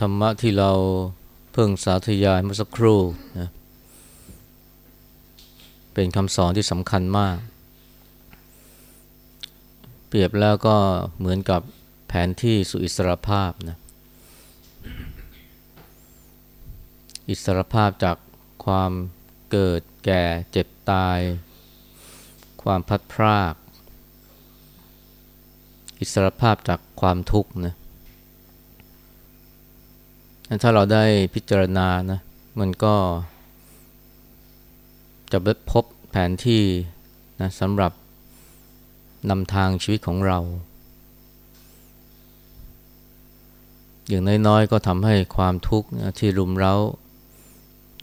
ธรรมะที่เราเพิ่งสาธยายเมื่อสักครู่นะเป็นคำสอนที่สำคัญมาก เปรียบแล้วก็เหมือนกับแผนที่สู่อิสรภาพนะอิสรภาพจากความเกิดแก่เจ็บตาย ความพัดพราก อิสรภาพจากความทุกข์นะ ถ้าเราได้พิจารณานะมันก็ จะพบแผนที่นะสำหรับนำทางชีวิตของเรา อย่างน้อยๆก็ทำให้ความทุกข์ที่รุมเร้า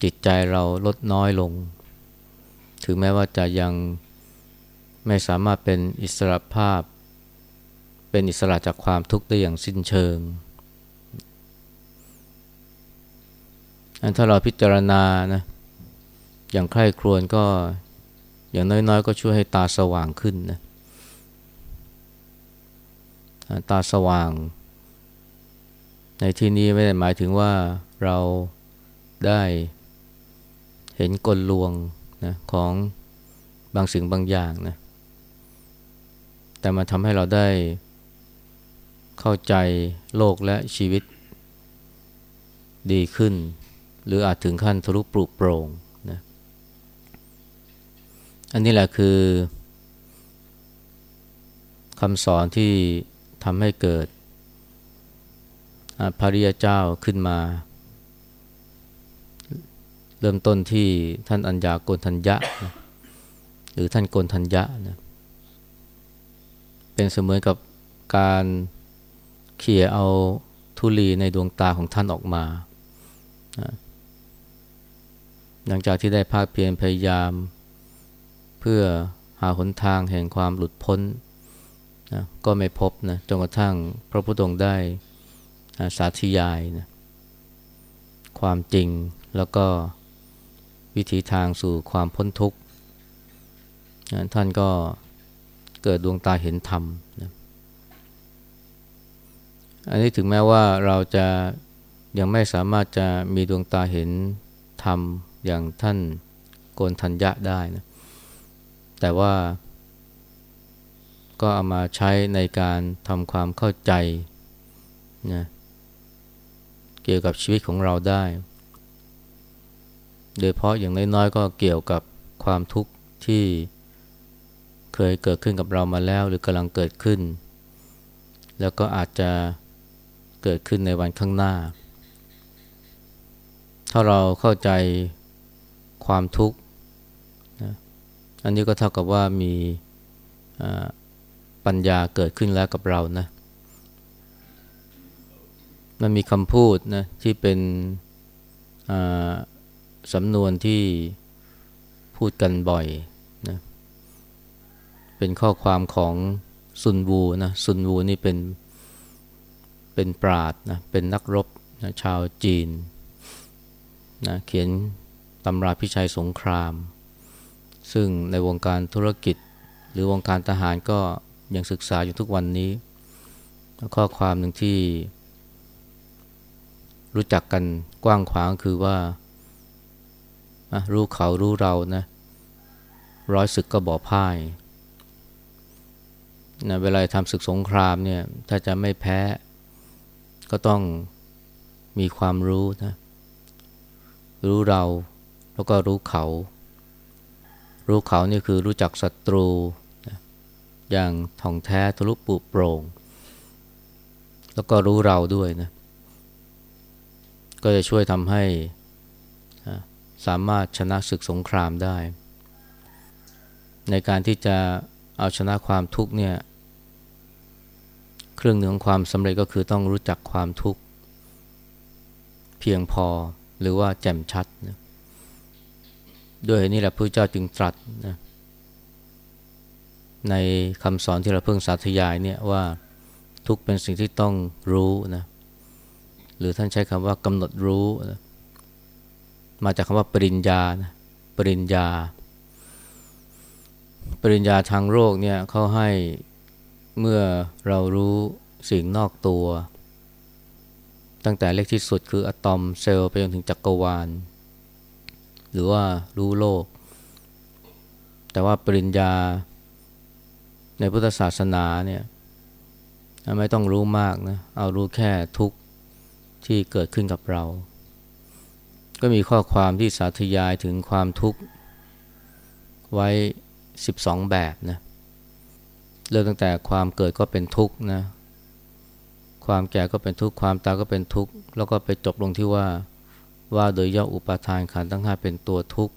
จิตใจเราลดน้อยลง ถึงแม้ว่าจะยังไม่สามารถเป็นอิสระภาพ เป็นอิสระจากความทุกข์ได้อย่างสิ้นเชิง ถ้าเราพิจารณานะอย่างใคร่ครวญก็อย่างน้อยๆ ก็ช่วยให้ตาสว่างขึ้นนะตาสว่าง ในที่นี้ไม่ได้หมายถึงว่าเราได้เห็นกลลวงนะของบางสิ่งบางอย่างนะแต่มาทำให้เราได้เข้าใจโลกและชีวิตดีขึ้น หรืออาจถึงขั้นทะลุปลุกโปร่งนะอันนี้แหละคือคำสอนที่ทำให้เกิดพระริยเจ้าขึ้นมา เริ่มต้นที่ท่านอัญญาโกนทัญญะนะหรือท่านโกนทัญญะนะเป็นเสมือนกับการเขี่ยเอาทุลีในดวงตาของท่านออกมานะ หลังจากที่ได้ภาคเพียรพยายาม เพื่อหาหนทางแห่งความหลุดพ้นนะก็ไม่พบนะจนกระทั่งพระพุทธองค์ได้สาธยายนะความจริงแล้วก็วิธีทางสู่ความพ้นทุกข์นะท่านก็เกิดดวงตาเห็นธรรมนะอันนี้ถึงแม้ว่าเราจะยังไม่สามารถจะมีดวงตาเห็นธรรม อย่างท่านโกนทัญญะได้นะแต่ว่า ก็เอามาใช้ในการทำความเข้าใจนะเกี่ยวกับชีวิตของเราได้ โดยเพราะอย่างน้อยๆก็เกี่ยวกับความทุกข์ที่เคยเกิดขึ้นกับเรามาแล้ว หรือกำลังเกิดขึ้น แล้วก็อาจจะเกิดขึ้นในวันข้างหน้า ถ้าเราเข้าใจ ความทุกข์นะอันนี้ก็เท่ากับว่ามีปัญญาเกิดขึ้นแล้วกับเรานะ มันมีคำพูดนะที่เป็นสำนวนที่พูดกันบ่อยนะเป็นข้อความของซุนวูนะซุนวูนี่เป็นเป็นปราดนะเป็นนักรบนะชาวจีนนะเขียน ตำราพิชัยสงคราม ซึ่งในวงการธุรกิจ หรือวงการทหารก็ยังศึกษาอยู่ทุกวันนี้ ข้อความหนึ่งที่รู้จักกันกว้างขวางคือว่า รู้เขารู้เรานะ ร้อยศึกก็บ่อพ่ายนะเวลาทำศึกสงครามเนี่ย ถ้าจะไม่แพ้ ก็ต้องมีความรู้นะ รู้เรา แล้วก็รู้เขา รู้เขานี่คือรู้จักศัตรู อย่างท่องแท้ทะลุปุโปร่ง แล้วก็รู้เราด้วยนะ ก็จะช่วยทำให้สามารถชนะศึกสงครามได้ ในการที่จะเอาชนะความทุกข์เนี่ยเครื่องหนึ่งของความสำเร็จก็คือต้องรู้จักความทุกข์ เพียงพอหรือว่าแจ่มชัดนะ ด้วยนี่แหละพระเจ้าจึงตรัสนะในคำสอนที่เราเพิ่งสาธยายเนี่ยว่าทุกเป็นสิ่งที่ต้องรู้นะหรือท่านใช้คำว่ากำหนดรู้นะมาจากคำว่าปริญญานะปริญญา ปริญญาทางโลกเนี่ยเขาให้เมื่อเรารู้สิ่งนอกตัว ตั้งแต่เล็กที่สุดคืออะตอมเซลล์ไปจนถึงจักรวาล หรือว่ารู้โลก แต่ว่าปริญญาในพุทธศาสนาเนี่ยไม่ต้องรู้มากนะเอารู้แค่ทุกข์ที่เกิดขึ้นกับเรา ก็มีข้อความที่สาธยายถึงความทุกข์ไว้ 12 แบบนะเริ่มตั้งแต่ความเกิดก็เป็นทุกข์นะความแก่ก็เป็นทุกข์ความตายก็เป็นทุกข์แล้วก็ไปจบลงที่ว่า ว่าโดยย่ออุปาทานขันธ์ทั้งห้าเป็นตัวทุกข์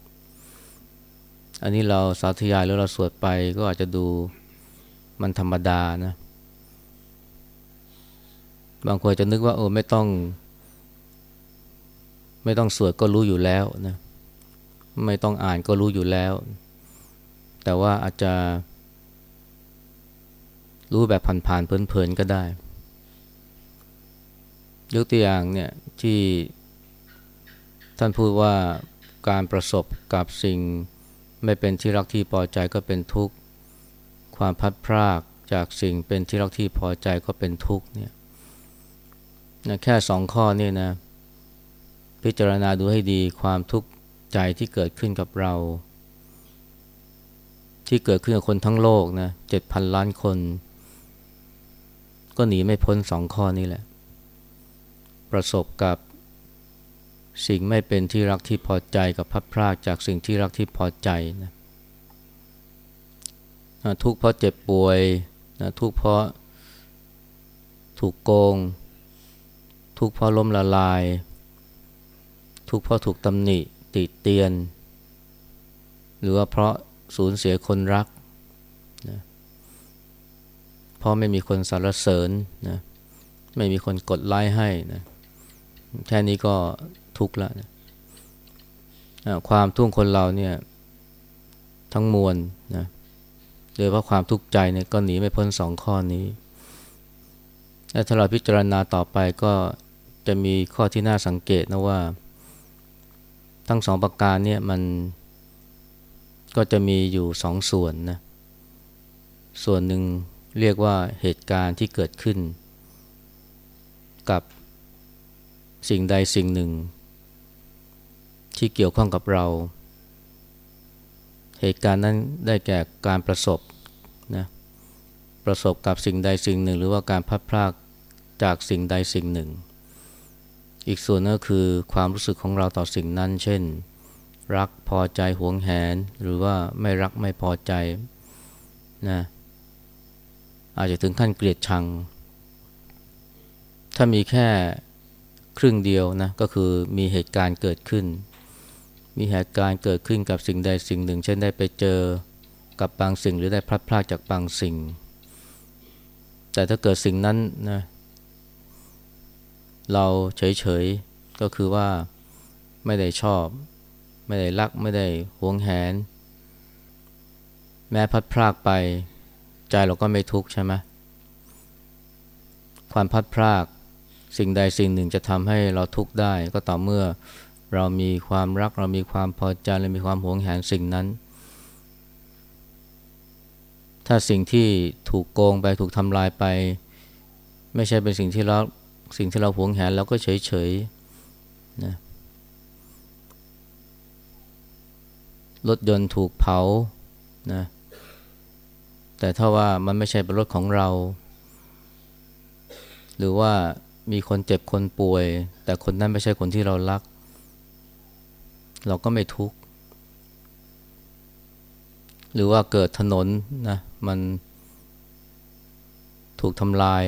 อันนี้เราสาธยายแล้วเราสวดไปก็อาจจะดูมันธรรมดานะ บางคนจะนึกว่าโอ้ไม่ต้อง ไม่ต้องสวดก็รู้อยู่แล้วนะ ไม่ต้องอ่านก็รู้อยู่แล้ว แต่ว่าอาจจะ รู้แบบผ่านๆเพลินๆก็ได้ ยกตัวอย่างเนี่ยที่ ท่านพูดว่าการประสบกับสิ่งไม่เป็นที่รักที่พอใจก็เป็นทุกข์ ความพัดพรากจากสิ่งเป็นที่รักที่พอใจก็เป็นทุกข์เนี่ยนะแค่สองข้อนี่นะ พิจารณาดูให้ดีความทุกข์ใจที่เกิดขึ้นกับเรา ที่เกิดขึ้นกับคนทั้งโลกนะเจ็ดพันล้านคน ก็หนีไม่พ้นสองข้อนี้แหละ ประสบกับ สิ่งไม่เป็นที่รักที่พอใจกับพัดพรากจากสิ่งที่รักที่พอใจนะทุกข์เพราะเจ็บป่วยนะทุกข์เพราะถูกโกง ทุกข์เพราะล้มละลาย ทุกข์เพราะถูกตำหนิติเตียน หรือว่าเพราะสูญเสียคนรักนะเพราะไม่มีคนสรรเสริญนะไม่มีคนกดไลค์ให้นะแค่นี้ก็ ทุกข์แล้วนะความทุกข์คนเราเนี่ยทั้งมวลนะโดยเพราะความทุกข์ใจเนี่ยก็หนีไม่พ้นสองข้อนี้และถ้าเราพิจารณาต่อไปก็จะมีข้อที่น่าสังเกตนะว่า ทั้งสองประการเนี่ยมันก็จะมีอยู่สองส่วนนะส่วนหนึ่งเรียกว่าเหตุการณ์ที่เกิดขึ้น กับสิ่งใดสิ่งหนึ่ง ที่เกี่ยวข้องกับเรา เหตุการณ์นั้นได้แก่การประสบนะประสบกับสิ่งใดสิ่งหนึ่ง หรือว่าการพัดพลากจากสิ่งใดสิ่งหนึ่ง อีกส่วนก็คือความรู้สึกของเราต่อสิ่งนั้น เช่น รักพอใจหวงแหน หรือว่าไม่รักไม่พอใจนะอาจจะถึงขั้นเกลียดชัง ถ้ามีแค่ครึ่งเดียวนะก็คือมีเหตุการณ์เกิดขึ้น มีเหตุการณ์เกิดขึ้นกับสิ่งใดสิ่งหนึ่ง เช่นได้ไปเจอกับบางสิ่งหรือได้พลัดพรากจากบางสิ่ง แต่ถ้าเกิดสิ่งนั้นนะเราเฉยๆ ก็คือว่าไม่ได้ชอบ ไม่ได้รักไม่ได้หวงแหน แม้พัดพรากไป ใจเราก็ไม่ทุกข์ใช่ไหมความพัดพรากสิ่งใดสิ่งหนึ่งจะทำให้เราทุกข์ได้ก็ต่อเมื่อ เรามีความรักเรามีความพอใจเรามีความหวงแหนสิ่งนั้น ถ้าสิ่งที่ถูกโกงไปถูกทำลายไป ไม่ใช่เป็นสิ่งที่เราสิ่งที่เราหวงแหนเราก็เฉยเฉยนะรถยนต์ถูกเผานะแต่ถ้าว่ามันไม่ใช่เป็นรถของเรา หรือว่ามีคนเจ็บคนป่วย แต่คนนั้นไม่ใช่คนที่เรารัก เราก็ไม่ทุกข์ หรือว่าเกิดถนนนะมันถูกทำลาย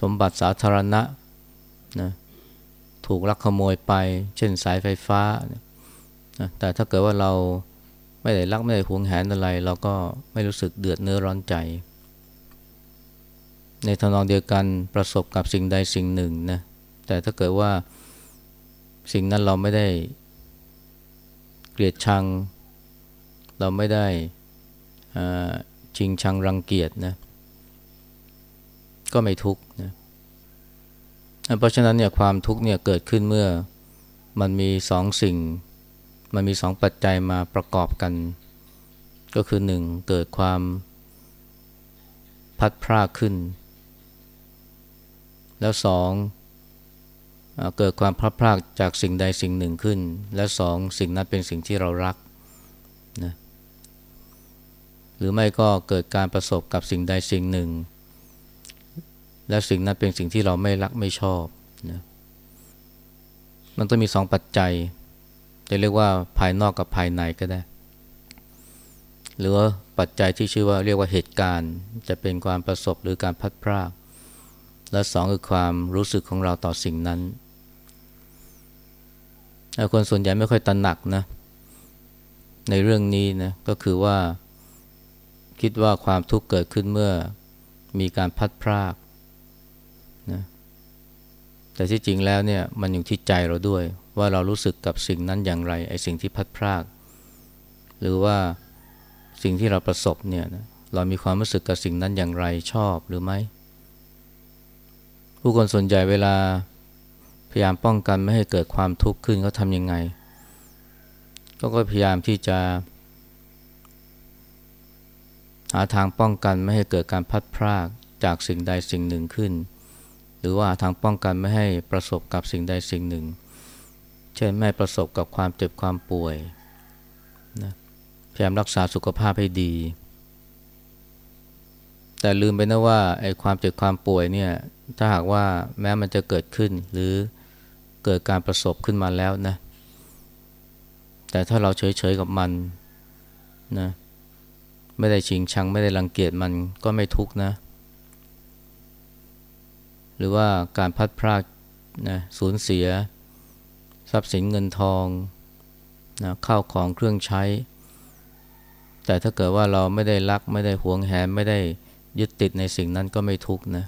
สมบัติสาธารณะนะถูกลักขโมยไป เช่นสายไฟฟ้านะแต่ถ้าเกิดว่าเราไม่ได้รักไม่ได้หวงแหนอะไร เราก็ไม่รู้สึกเดือดเนื้อร้อนใจ ในทานองเดียวกันประสบกับสิ่งใดสิ่งหนึ่งนะแต่ถ้าเกิดว่า สิ่งนั้นเราไม่ได้เกลียดชัง เราไม่ได้ชิงชังรังเกียจนะก็ไม่ทุกข์นะเพราะฉะนั้นเนี่ยความทุกข์เนี่ยเกิดขึ้นเมื่อมันมีสองสิ่ง มันมีสองปัจจัยมาประกอบกัน ก็คือหนึ่งเกิดความพัดพรากขึ้น แล้วสอง เกิดความพลัดพรากจากสิ่งใดสิ่งหนึ่งขึ้น และสองสิ่งนั้นเป็นสิ่งที่เรารักนะหรือไม่ก็เกิดการประสบกับสิ่งใดสิ่งหนึ่ง และสิ่งนั้นเป็นสิ่งที่เราไม่รักไม่ชอบนะมันต้องมีสองปัจจัย จะเรียกว่าภายนอกกับภายในก็ได้ หรือว่าปัจจัยที่ชื่อว่าเรียกว่าเหตุการณ์ จะเป็นความประสบหรือการพัดพรากและสองคือความรู้สึกของเราต่อสิ่งนั้น คนส่วนใหญ่ไม่ค่อยตระหนักนะ ในเรื่องนี้นะก็คือว่าคิดว่าความทุกข์เกิดขึ้นเมื่อมีการพัดพรากนะแต่ที่จริงแล้วเนี่ยมันอยู่ที่ใจเราด้วย ว่าเรารู้สึกกับสิ่งนั้นอย่างไรไอ้สิ่งที่พัดพราก หรือว่าสิ่งที่เราประสบเนี่ยนะเรามีความรู้สึกกับสิ่งนั้นอย่างไรชอบหรือไม่ผู้คนส่วนใหญ่เวลา ยายามป้องกันไม่ให้เกิดความทุกข์ขึ้นเขาทำยังไงก็ก็พยายามที่จะ หาทางป้องกันไม่ให้เกิดการพัดพรากจากสิ่งใดสิ่งหนึ่งขึ้น หรือว่าทางป้องกันไม่ให้ประสบกับสิ่งใดสิ่งหนึ่ง เช่นไม่ประสบกับความเจ็บความป่วยนะพยายามรักษาสุขภาพให้ดี แต่ลืมไปนะว่าไอ้ความเจ็บความป่วยเนี่ยถ้าหากว่าแม้มันจะเกิดขึ้นหรือ เกิดการประสบขึ้นมาแล้วนะ แต่ถ้าเราเฉยๆกับมันนะไม่ได้ชิงชังไม่ได้รังเกียจมันก็ไม่ทุกนะ หรือว่าการพัดพรากนะสูญเสีย ทรัพย์สินเงินทองนะข้าวของเครื่องใช้ แต่ถ้าเกิดว่าเราไม่ได้รักไม่ได้หวงแหนไม่ได้ยึดติดในสิ่งนั้นก็ไม่ทุกนะ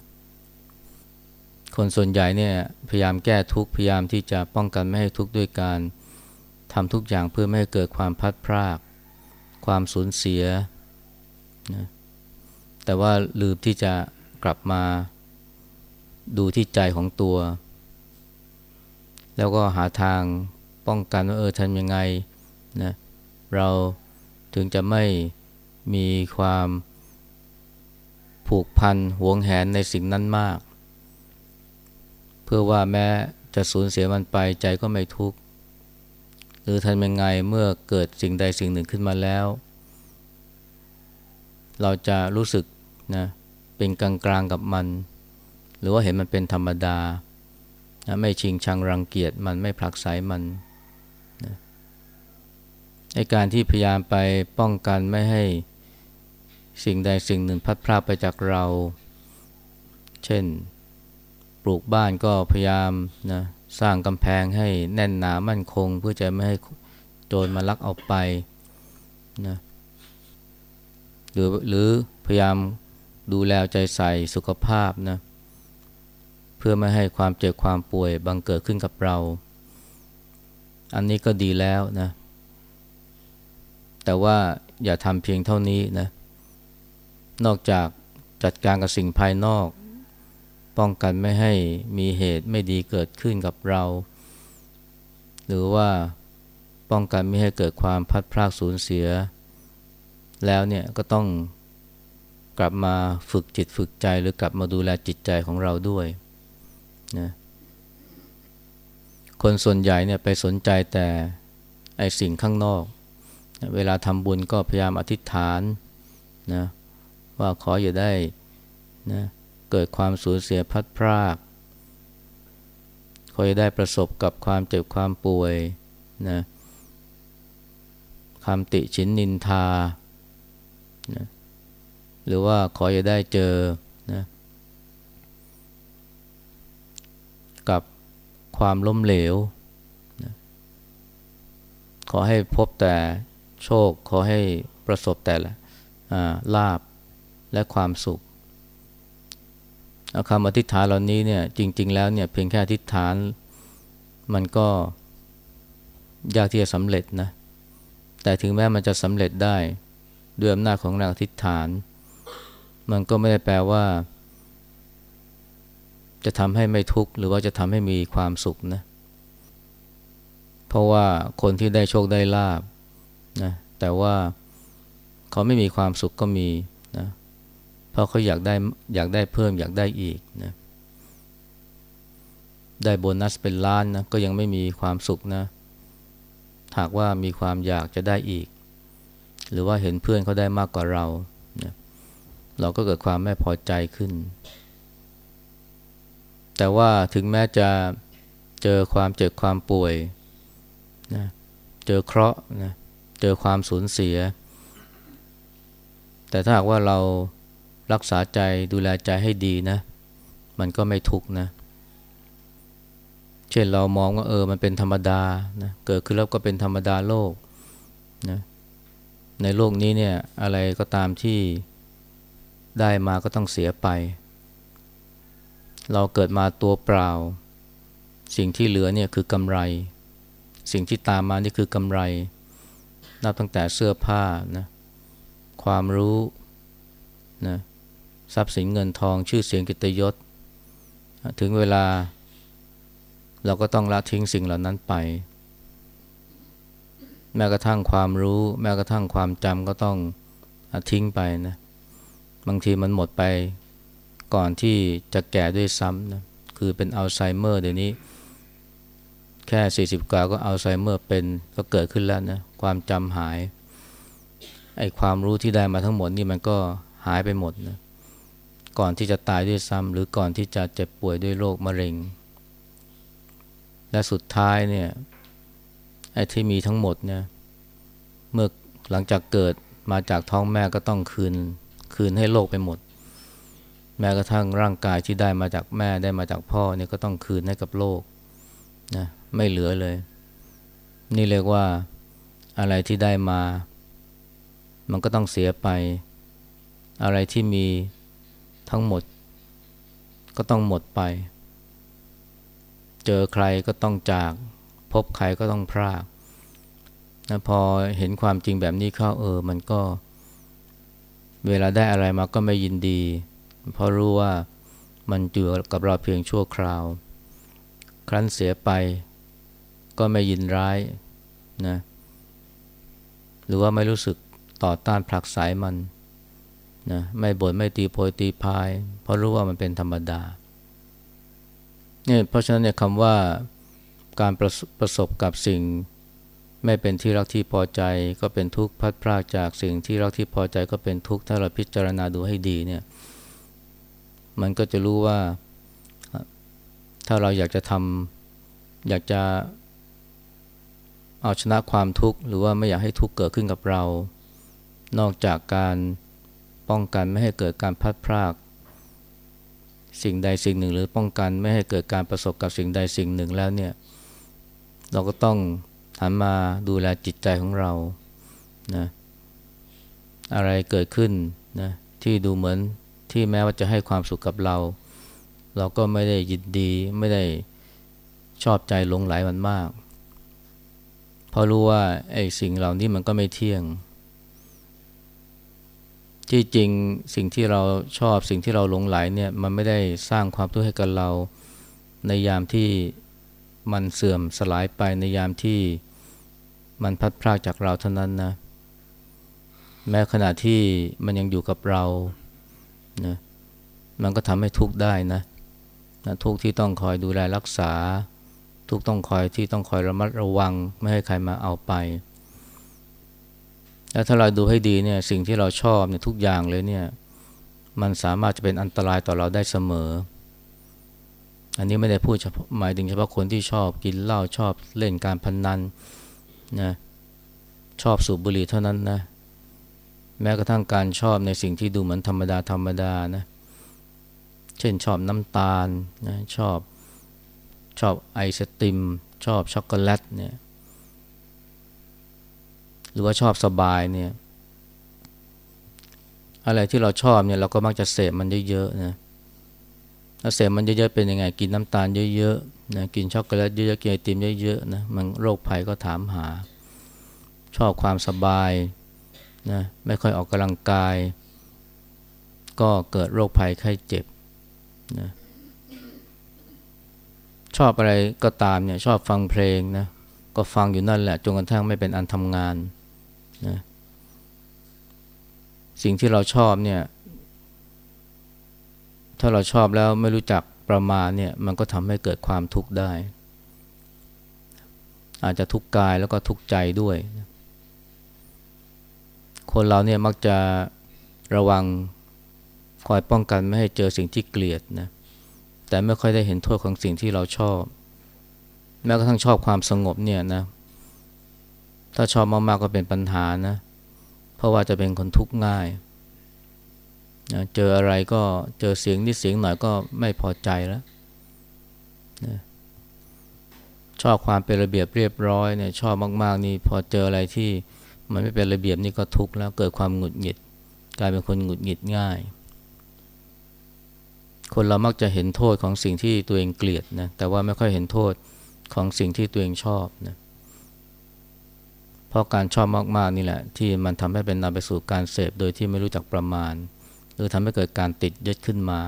คนส่วนใหญ่เนี่ยพยายามแก้ทุกพยายามที่จะป้องกันไม่ให้ทุกข์ด้วยการทำทุกอย่างเพื่อไม่ให้เกิดความพัดพราก ความสูญเสียนะแต่ว่าลืมที่จะกลับมาดูที่ใจของตัว แล้วก็หาทางป้องกันว่าเออทำยังไงนะเราถึงจะไม่มีความผูกพันหวงแหนในสิ่งนั้นมาก เพื่อว่าแม้จะสูญเสียมันไปใจก็ไม่ทุกข์ หรือทำยังไงเมื่อเกิดสิ่งใดสิ่งหนึ่งขึ้นมาแล้ว เราจะรู้สึกนะเป็นกลางกลางกับมัน หรือว่าเห็นมันเป็นธรรมดานะไม่ชิงชังรังเกียจมันไม่ผลักไสมันนะในการที่พยายามไปป้องกันไม่ให้สิ่งใดสิ่งหนึ่งพัดพลาดไปจากเรา เช่น ปลูกบ้านก็พยายามนะสร้างกำแพงให้แน่นหนามั่นคง เพื่อจะไม่ให้โจรมาลักเอาไปนะหรือหรือพยายามดูแลใจใส่สุขภาพนะเพื่อไม่ให้ความเจ็บความป่วยบังเกิดขึ้นกับเรา อันนี้ก็ดีแล้วนะแต่ว่าอย่าทำเพียงเท่านี้นะนอกจากจัดการกับสิ่งภายนอก ป้องกันไม่ให้มีเหตุไม่ดีเกิดขึ้นกับเรา หรือว่าป้องกันไม่ให้เกิดความพัดพลาดสูญเสีย แล้วเนี่ยก็ต้องกลับมาฝึกจิตฝึกใจหรือกลับมาดูแลจิตใจของเราด้วยนะคนส่วนใหญ่เนี่ยไปสนใจแต่ไอสิ่งข้างนอก เวลาทำบุญก็พยายามอธิษฐานนะว่าขออย่าได้นะ เกิดความสูญเสียพัดพรากขออย่าได้ประสบกับความเจ็บความป่วยนะคำติชินนินทานะหรือว่าขออย่าได้เจอนะกับความล้มเหลวนะขอให้พบแต่โชค ขอให้ประสบแต่ละลาบและความสุข คำอธิษฐานเหล่านี้เนี่ยจริง ๆ แล้วเนี่ยเพียงแค่อธิษฐานมันก็ยากที่จะสำเร็จนะแต่ถึงแม้มันจะสำเร็จได้ด้วยอำนาจของแรงอธิษฐาน มันก็ไม่ได้แปลว่า จะทำให้ไม่ทุกข์หรือว่าจะทำให้มีความสุขนะเพราะว่าคนที่ได้โชคได้ลาบนะแต่ว่าเขาไม่มีความสุขก็มี ราะเขาอยากได้อยากได้เพิ่มอยากได้อีกนะได้โบนัสเป็นล้านนะก็ยังไม่มีความสุขนะหากว่ามีความอยากจะได้อีก หรือว่าเห็นเพื่อนเขาได้มากกว่าเรานะเราก็เกิดความไม่พอใจขึ้น แต่ว่าถึงแม้จะเจอความเจ็บความป่วยนะเจอเคราะห์นะเจอความสูญเสีย แต่ถ้าหากว่าเรา รักษาใจดูแลใจให้ดีนะ มันก็ไม่ทุกนะ เช่นเรามองว่าเออมันเป็นธรรมดานะเกิดขึ้นแล้วก็เป็นธรรมดาโลกนะในโลกนี้เนี่ยอะไรก็ตามที่ได้มาก็ต้องเสียไป เราเกิดมาตัวเปล่า สิ่งที่เหลือเนี่ยคือกำไร สิ่งที่ตามมานี่คือกำไร นับตั้งแต่เสื้อผ้านะความรู้นะ ทรัพย์สินเงินทองชื่อเสียงกิตยศ ถึงเวลา เราก็ต้องละทิ้งสิ่งเหล่านั้นไป แม้กระทั่งความรู้ แม้กระทั่งความจำก็ต้องทิ้งไปนะบางทีมันหมดไปก่อนที่จะแก่ด้วยซ้ำนะคือเป็นอัลไซเมอร์เดี๋ยวนี้ แค่ 40 กว่าก็อัลไซเมอร์เป็นก็เกิดขึ้นแล้วนะความจำหายไอ้ความรู้ที่ได้มาทั้งหมดนี่มันก็หายไปหมดนะ ก่อนที่จะตายด้วยซ้ำหรือก่อนที่จะเจ็บป่วยด้วยโรคมะเร็ง และสุดท้ายเนี่ยไอ้ที่มีทั้งหมดเนี่ยเมื่อหลังจากเกิดมาจากท้องแม่ก็ต้องคืนคืนให้โลกไปหมด แม้กระทั่งร่างกายที่ได้มาจากแม่ได้มาจากพ่อเนี่ยก็ต้องคืนให้กับโลกนะไม่เหลือเลย นี่เรียกว่าอะไรที่ได้มา มันก็ต้องเสียไป อะไรที่มี ทั้งหมดก็ต้องหมดไป เจอใครก็ต้องจาก พบใครก็ต้องพรากนะพอเห็นความจริงแบบนี้เข้าเออ มันก็ เวลาได้อะไรมาก็ไม่ยินดี เพราะรู้ว่ามันอยู่กับเราเพียงชั่วคราว ครั้นเสียไปก็ไม่ยินร้ายนะหรือว่าไม่รู้สึกต่อต้านผลักสายมัน นะไม่บ่นไม่ตีโพยตีพาย เพราะรู้ว่ามันเป็นธรรมดาเนี่ยเพราะฉะนั้นเนี่ยคำว่าการประประสบกับสิ่ง ไม่เป็นที่รักที่พอใจ ก็เป็นทุกข์พัดพรากจากสิ่งที่รักที่พอใจก็เป็นทุกข์ถ้าเราพิจารณาดูให้ดีเนี่ยมันก็จะรู้ว่าถ้าเราอยากจะทำอยากจะเอาชนะความทุกข์ หรือว่าไม่อยากให้ทุกข์เกิดขึ้นกับเรา นอกจากการ ป้องกันไม่ให้เกิดการพัดพราก สิ่งใดสิ่งหนึ่ง หรือป้องกันไม่ให้เกิดการประสบกับสิ่งใดสิ่งหนึ่งแล้วเนี่ยเราก็ต้องหันมาดูแลจิตใจของเรานะอะไรเกิดขึ้นนะที่ดูเหมือนที่แม้ว่าจะให้ความสุขกับเรา เราก็ไม่ได้ยินดีไม่ได้ชอบใจลงไหลมันมาก เพราะรู้ว่าไอ้สิ่งเหล่านี้มันก็ไม่เที่ยง ที่จริงสิ่งที่เราชอบสิ่งที่เราหลงไหลเนี่ยมันไม่ได้สร้างความทุกข์ให้กับเรา ในยามที่มันเสื่อมสลายไปในยามที่มันพัดพรากจากเราเท่านั้นนะแม้ขณะที่มันยังอยู่กับเรานะมันก็ทำให้ทุกข์ได้นะนะทุกข์ที่ต้องคอยดูแลรักษา ทุกข์ต้องคอยที่ต้องคอยระมัดระวัง ไม่ให้ใครมาเอาไป แล้วถ้าเราดูให้ดีเนี่ยสิ่งที่เราชอบเนี่ยทุกอย่างเลยเนี่ยมันสามารถจะเป็นอันตรายต่อเราได้เสมอ อันนี้ไม่ได้พูดหมายถึงเฉพาะคนที่ชอบกินเหล้าชอบเล่นการพนนันนะชอบสูบบุหรี่เท่านั้นนะแม้กระทั่งการชอบในสิ่งที่ดูเหมือนธรรมดาธรรมดานะเช่นชอบน้ำตาลนะชอบชอบไอศติม ชอบช็อกโกแลตเนี่ย หรือว่าชอบสบายเนี่ยอะไรที่เราชอบเนี่ยเราก็มักจะเสพมันเยอะๆนะถ้าเสพมันเยอะๆเป็นยังไงกินน้ำตาลเยอะๆนะกินช็อกโกแลตเยอะๆกินไอติมเยอะๆนะมันโรคภัยก็ถามหา ชอบความสบายนะไม่ค่อยออกกำลังกาย ก็เกิดโรคภัยไข้เจ็บนะชอบอะไรก็ตามเนี่ยชอบฟังเพลงนะก็ฟังอยู่นั่นแหละจนกระทั่งไม่เป็นอันทำงาน นะสิ่งที่เราชอบเนี่ยถ้าเราชอบแล้วไม่รู้จักประมาณเนี่ยมันก็ทำให้เกิดความทุกข์ได้ อาจจะทุกข์กายแล้วก็ทุกข์ใจด้วย คนเราเนี่ยมักจะระวังคอยป้องกันไม่ให้เจอสิ่งที่เกลียดนะแต่ไม่ค่อยได้เห็นโทษของสิ่งที่เราชอบ แม้กระทั่งชอบความสงบเนี่ยนะ ถ้าชอบมากๆก็เป็นปัญหานะ เพราะว่าจะเป็นคนทุกข์ง่ายนะเจออะไรก็เจอเสียงนิดเสียงหน่อยก็ไม่พอใจแล้วนะชอบความเป็นระเบียบเรียบร้อยเนี่ยชอบมาก ๆ นี่พอเจออะไรที่มันไม่เป็นระเบียบนี่ก็ทุกข์แล้วเกิดความหงุดหงิด กลายเป็นคนหงุดหงิดง่าย คนเรามักจะเห็นโทษของสิ่งที่ตัวเองเกลียดนะแต่ว่าไม่ค่อยเห็นโทษของสิ่งที่ตัวเองชอบนะเเพราะการชอบมากๆนี่แหละ ที่มันทำให้เป็นนำไปสู่การเสพโดยที่ไม่รู้จักประมาณ หรือทำให้เกิดการติดยึดขึ้นมา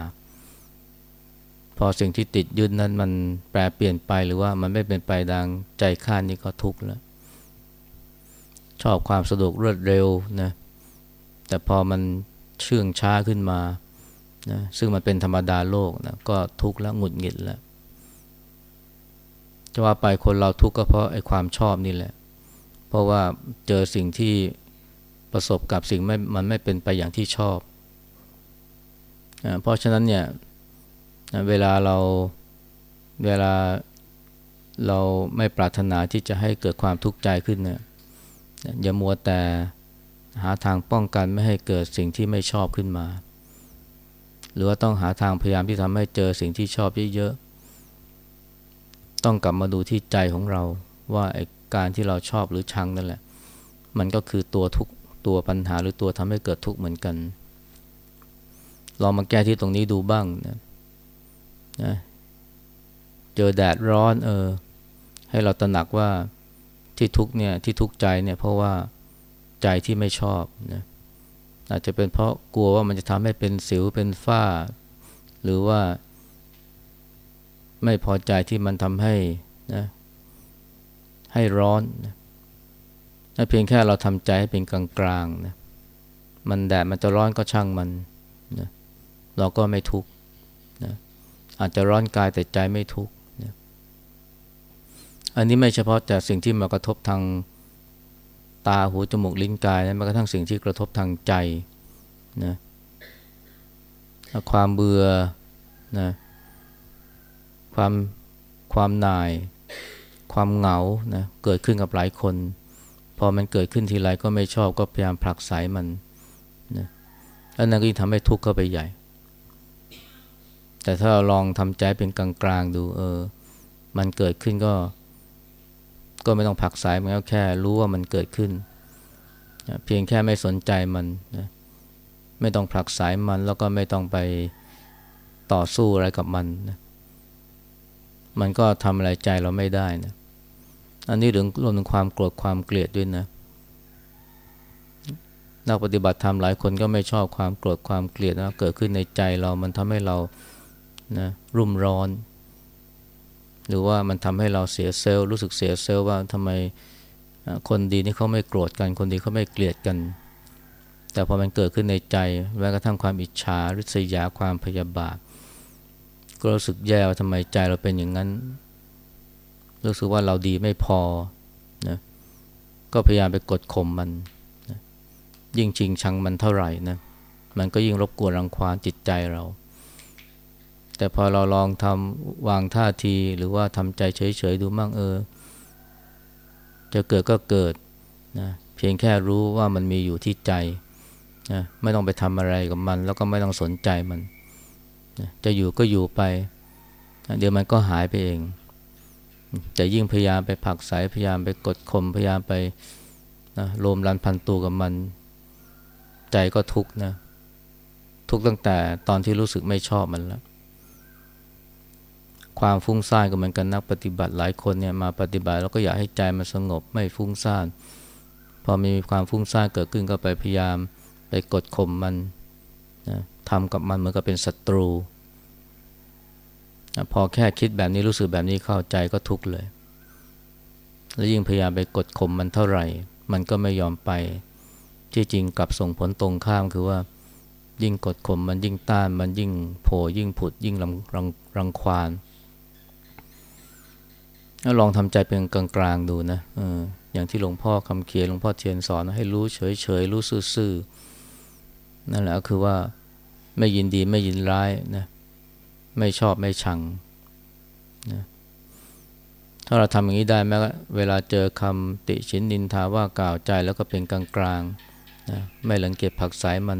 พอสิ่งที่ติดยึดนั้นมันแปรเปลี่ยนไปหรือว่ามันไม่เป็นไปดังใจคาดนี่ก็ทุกข์แล้ว ชอบความสะดวกรวดเร็วนะแต่พอมันเชื่องช้าขึ้นมานะซึ่งมันเป็นธรรมดาโลกนะก็ทุกข์แล้วหงุดหงิดแล้วจะว่าไปคนเราทุกข์ก็เพราะไอ้ความชอบนี่แหละ เพราะว่าเจอสิ่งที่ประสบกับสิ่งไม่มันไม่เป็นไปอย่างที่ชอบ เพราะฉะนั้นเนี่ยเวลาเราเวลาเราไม่ปรารถนาที่จะให้เกิดความทุกข์ใจขึ้นเนี่ยอย่ามัวแต่หาทางป้องกันไม่ให้เกิดสิ่งที่ไม่ชอบขึ้นมา หรือว่าต้องหาทางพยายามที่ทำให้เจอสิ่งที่ชอบเยอะๆต้องกลับมาดูที่ใจของเราว่าไอ้ การที่เราชอบหรือชังนั่นแหละ มันก็คือตัวทุกตัวปัญหาหรือตัวทำให้เกิดทุกข์เหมือนกันลองมาแก้ที่ตรงนี้ดูบ้างนะนะเจอแดดร้อนเออ ให้เราตระหนักว่าที่ทุกเนี่ยที่ทุกใจเนี่ยเพราะว่าใจที่ไม่ชอบนะอาจจะเป็นเพราะกลัวว่ามันจะทำให้เป็นสิวเป็นฝ้า หรือว่า ไม่พอใจที่มันทำให้นะ ให้ร้อนนะเพียงแค่เราทำใจให้เป็นกลางๆนะมันแดดมันจะร้อนก็ช่างมันนะเราก็ไม่ทุกข์นะอาจจะร้อนกายแต่ใจไม่ทุกข์นะอันนี้ไม่เฉพาะแต่สิ่งที่มากระทบทางตาหูจมูกลิ้นกายนะแม้กระทั่งสิ่งที่กระทบทางใจนะความเบื่อนะความความหน่าย ความเหงานะเกิดขึ้นกับหลายคน พอมันเกิดขึ้นทีไรก็ไม่ชอบก็พยายามผลักไสมันนะแล้วนั่นก็ยิ่งทำให้ทุกข์เข้าไปใหญ่ แต่ถ้าเราลองทำใจเป็นกลางๆดูเออ มันเกิดขึ้นก็ ก็ไม่ต้องผลักไสมันก็แค่รู้ว่ามันเกิดขึ้นนะเพียงแค่ไม่สนใจมันนะไม่ต้องผลักไสมันแล้วก็ไม่ต้องไปต่อสู้อะไรกับมันนะมันก็ทำอะไรใจเราไม่ได้นะ อันนี้ถึงรวมถึงความโกรธความเกลียดด้วยนะนักปฏิบัติธรรมหลายคนก็ไม่ชอบความโกรธความเกลียดนะเกิดขึ้นในใจเรามันทำให้เรานะรุ่มร้อน หรือว่ามันทำให้เราเสียเซลล์รู้สึกเสียเซลล์ว่าทำไมคนดีนี่เขาไม่โกรธกัน คนดีเขาไม่เกลียดกัน แต่พอมันเกิดขึ้นในใจแม้กระทั่งความอิจฉาริษยาความพยาบาทก็รู้สึกแย่ว่าทำไมใจเราเป็นอย่างนั้น รู้สึกว่าเราดีไม่พอนะก็พยายามไปกดข่มมันนะยิ่งจริงชังมันเท่าไหร่นะมันก็ยิ่งรบกวนรังควานจิตใจเรา แต่พอเราลองทำวางท่าทีหรือว่าทำใจเฉยๆดูมั่งเออ จะเกิดก็เกิดนะเพียงแค่รู้ว่ามันมีอยู่ที่ใจนะไม่ต้องไปทำอะไรกับมัน แล้วก็ไม่ต้องสนใจมันจะอยู่ก็อยู่ไปเดี๋ยวมันก็หายไปเอง จะยิ่งพยายามไปผักสายพยายามไปกดข่มพยายามไปนะโลมรันพันตูกับมัน ใจก็ทุกข์นะทุกข์ตั้งแต่ตอนที่รู้สึกไม่ชอบมันแล้ว ความฟุ้งซ่านก็เหมือนกันนักปฏิบัติหลายคนเนี่ยมาปฏิบัติแล้วก็อยากให้ใจมันสงบไม่ฟุ้งซ่านพอมีความฟุ้งซ่านเกิดขึ้นก็ไปพยายามไปกดข่มมันนะทำกับมันเหมือนกับเป็นศัตรู พอแค่คิดแบบนี้รู้สึกแบบนี้เข้าใจก็ทุกข์เลย แล้วยิ่งพยายามไปกดข่มมันเท่าไหร่ มันก็ไม่ยอมไปที่จริงกลับส่งผลตรงข้ามคือว่า ยิ่งกดข่มมันยิ่งต้านมันยิ่งโผยิ่งผุด ยิ่งรังรังรังควานลองทำใจเป็นกลางๆดูนะอออย่างที่หลวงพ่อคำเขียนหลวงพ่อเทียนสอนให้รู้เฉยๆรู้ซื่อๆนั่นแหละคือว่าไม่ยินดีไม่ยินร้ายนะ ไม่ชอบไม่ชังนะถ้าเราทำอย่างนี้ได้แม้เวลาเจอคำติชินนินทาว่ากล่าวใจแล้วก็เป็นกลางๆนะไม่หลังเกียจผักสายมัน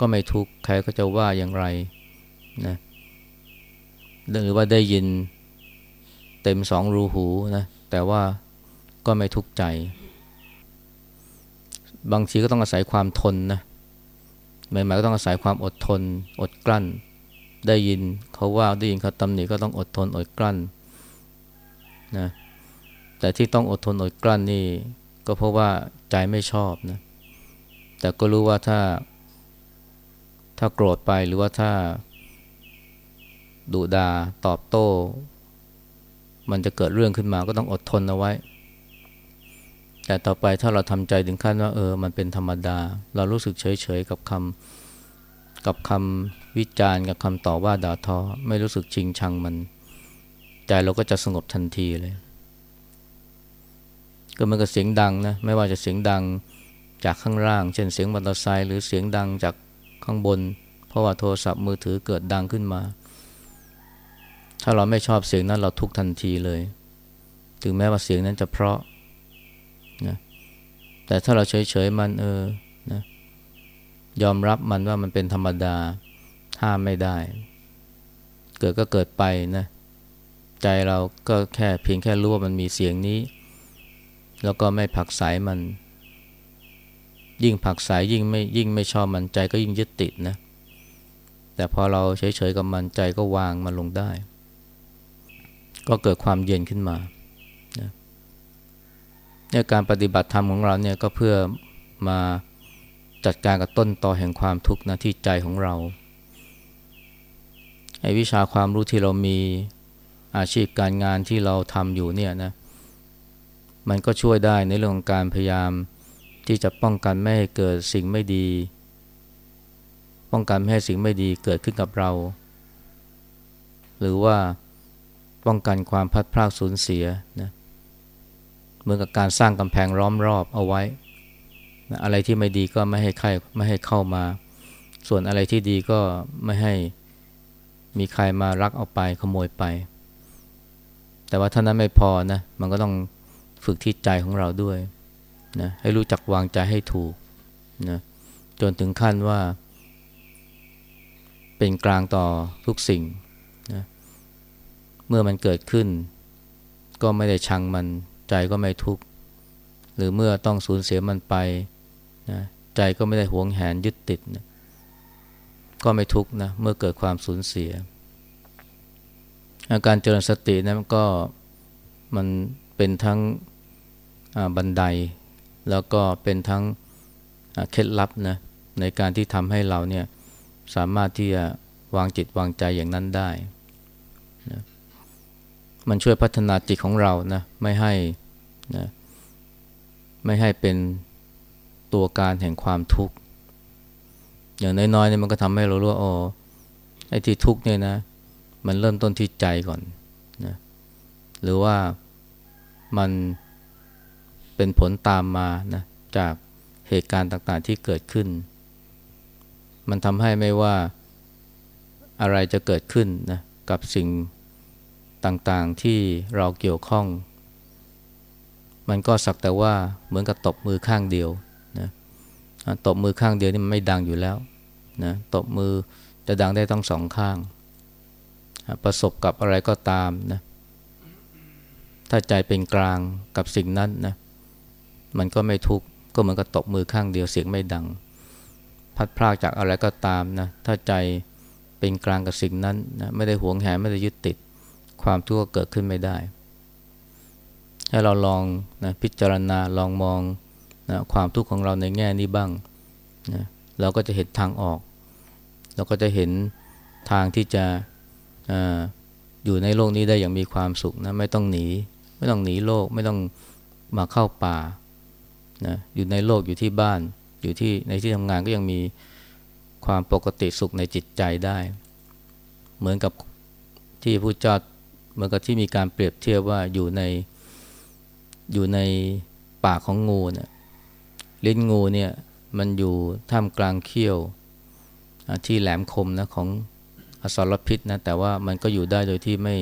ก็ไม่ทุกข์ใครก็จะว่าอย่างไรนะหรือว่าได้ยินเต็มสองรูหูนะแต่ว่าก็ไม่ทุกข์ใจ บางทีก็ต้องอาศัยความทนนะใหม่ๆก็ต้องอาศัยความอดทน อดกลั้น ได้ยินเขาว่าได้ยินเขาตำหนิก็ต้องอดทนอดกลั้นนะแต่ที่ต้องอดทนอดกลั้นนี่ ก็เพราะว่าใจไม่ชอบนะแต่ก็รู้ว่าถ้า ถ้าโกรธไปหรือว่าถ้าดุดาตอบโต้ มันจะเกิดเรื่องขึ้นมาก็ต้องอดทนเอาไว้ แต่ต่อไปถ้าเราทำใจถึงขั้นว่า เออ มันเป็นธรรมดา เรารู้สึกเฉยๆกับคำกับคำ วิจารณ์กับคำต่อว่าด่าทอ ไม่รู้สึกจริงชังมัน ใจเราก็จะสงบทันทีเลย ก็มันก็เสียงดังนะ ไม่ว่าจะเสียงดังจากข้างล่าง เช่นเสียงมอเตอร์ไซค์หรือเสียงดังจากข้างบน เพราะว่าโทรศัพท์มือถือเกิดดังขึ้นมา ถ้าเราไม่ชอบเสียงนั้นเราทุกทันทีเลย ถึงแม้ว่าเสียงนั้นจะเพราะนะแต่ถ้าเราเฉยๆมันเออนะยอมรับมันว่ามันเป็นธรรมดา ห้ามไม่ได้ เกิดก็เกิดไปนะ ใจเราก็แค่เพียงแค่รู้ว่ามันมีเสียงนี้ แล้วก็ไม่ผักสายมัน ยิ่งผักสายยิ่งไม่ยิ่งไม่ชอบมันใจก็ยิ่งยึดติดนะ แต่พอเราเฉยๆกับมันใจก็วางมันลงได้ ก็เกิดความเย็นขึ้นมาเนี่ยการปฏิบัติธรรมของเราเนี่ยก็เพื่อมาจัดการกับต้นตอแห่งความทุกข์นะที่ใจของเรา วิชาความรู้ที่เรามีอาชีพการงานที่เราทำอยู่เนี่ยนะมันก็ช่วยได้ในเรื่องของการพยายามที่จะป้องกันไม่ให้เกิดสิ่งไม่ดี ป้องกันไม่ให้สิ่งไม่ดีเกิดขึ้นกับเรา หรือว่าป้องกันความพัดพลาดสูญเสียนะเหมือนกับการสร้างกำแพงล้อมรอบเอาไว้นะอะไรที่ไม่ดีก็ไม่ให้ใครไม่ให้เข้ามา ส่วนอะไรที่ดีก็ไม่ให้ มีใครมารักเอาไปขโมยไป แต่ว่าท่านั้นไม่พอนะ มันก็ต้องฝึกที่ใจของเราด้วยนะให้รู้จักวางใจให้ถูกนะจนถึงขั้นว่า เป็นกลางต่อทุกสิ่งนะเมื่อมันเกิดขึ้น ก็ไม่ได้ชังมันใจก็ไม่ทุกข์หรือเมื่อต้องสูญเสียมันไปนะใจก็ไม่ได้หวงแหนยึดติดนะ ก็ไม่ทุกข์นะเมื่อเกิดความสูญเสีย อาการเจริญสตินะมันก็มันเป็นทั้งบันได แล้วก็เป็นทั้งเคล็ดลับนะในการที่ทำให้เราเนี่ยสามารถที่จะวางจิตวางใจอย่างนั้นได้นะมันช่วยพัฒนาจิตของเรานะไม่ให้นะไม่ให้เป็นตัวการแห่งความทุกข์ อย่างน้อยๆเนี่ยมันก็ทำให้เรารู้ว่าอ๋อไอ้ที่ทุกเนี่ยนะ มันเริ่มต้นที่ใจก่อนนะหรือว่ามันเป็นผลตามมานะจากเหตุการณ์ต่างๆที่เกิดขึ้น มันทำให้ไม่ว่าอะไรจะเกิดขึ้นนะกับสิ่งต่างๆที่เราเกี่ยวข้อง มันก็สักแต่ว่าเหมือนกับตบมือข้างเดียว ตบมือข้างเดียวนี่มันไม่ดังอยู่แล้วนะตบมือจะดังได้ต้องสองข้าง ประสบกับอะไรก็ตามนะถ้าใจเป็นกลางกับสิ่งนั้นนะมันก็ไม่ทุกข์ก็เหมือนกับตบมือข้างเดียวเสียงไม่ดัง พัดพลากจากอะไรก็ตามนะถ้าใจเป็นกลางกับสิ่งนั้นนะไม่ได้หวงแหนไม่ได้ยึดติดความทุกข์ก็เกิดขึ้นไม่ได้ ให้เราลองนะพิจารณาลองมอง นะความทุกข์ของเราในแง่นี้บ้างนะเราก็จะเห็นทางออก เราก็จะเห็นทางที่จะออยู่ในโลกนี้ได้อย่างมีความสุขนะไม่ต้องหนี ไม่ต้องหนีโลกไม่ต้องมาเข้าป่านะอยู่ในโลกอยู่ที่บ้าน อยู่ที่ในที่ทำงานก็ยังมีความปกติสุขในจิตใจได้ เหมือนกับที่ผู้จ้าเหมือนกับที่มีการเปรียบเทียบว่าอยู่ในอยู่ในปากของงูเนี่ย ลิ้นงูเนี่ยมันอยู่ท่ามกลางเขี้ยวที่แหลมคมนะของอสรพิษนะแต่ว่ามันก็อยู่ได้โดยที่ไม่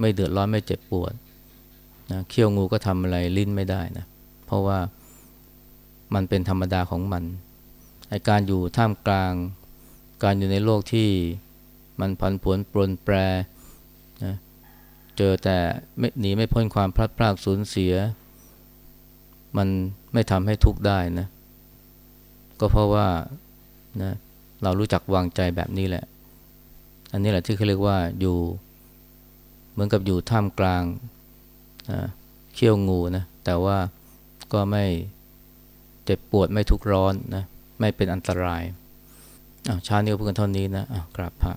ไม่เดือดร้อนไม่เจ็บปวดนะเขี้ยวงูก็ทำอะไรลิ้นไม่ได้นะเพราะว่ามันเป็นธรรมดาของมันไอการอยู่ท่ามกลาง การอยู่ในโลกที่มันพันผวนปรนแปรนะเจอแต่ไม่หนีไม่พ้นความพลัดพรากสูญเสีย มัน ไม่ทำให้ทุกข์ได้นะ ก็เพราะว่านะเรารู้จักวางใจแบบนี้แหละ อันนี้แหละที่เขาเรียกว่าอยู่เหมือนกับอยู่ท่ามกลางเขี้ยวงูนะ แต่ว่าก็ไม่เจ็บปวดไม่ทุกร้อนนะ ไม่เป็นอันตรายอ้าวชาเนี้ก็พูดกันเท่านี้นะอ้าวกราบพระ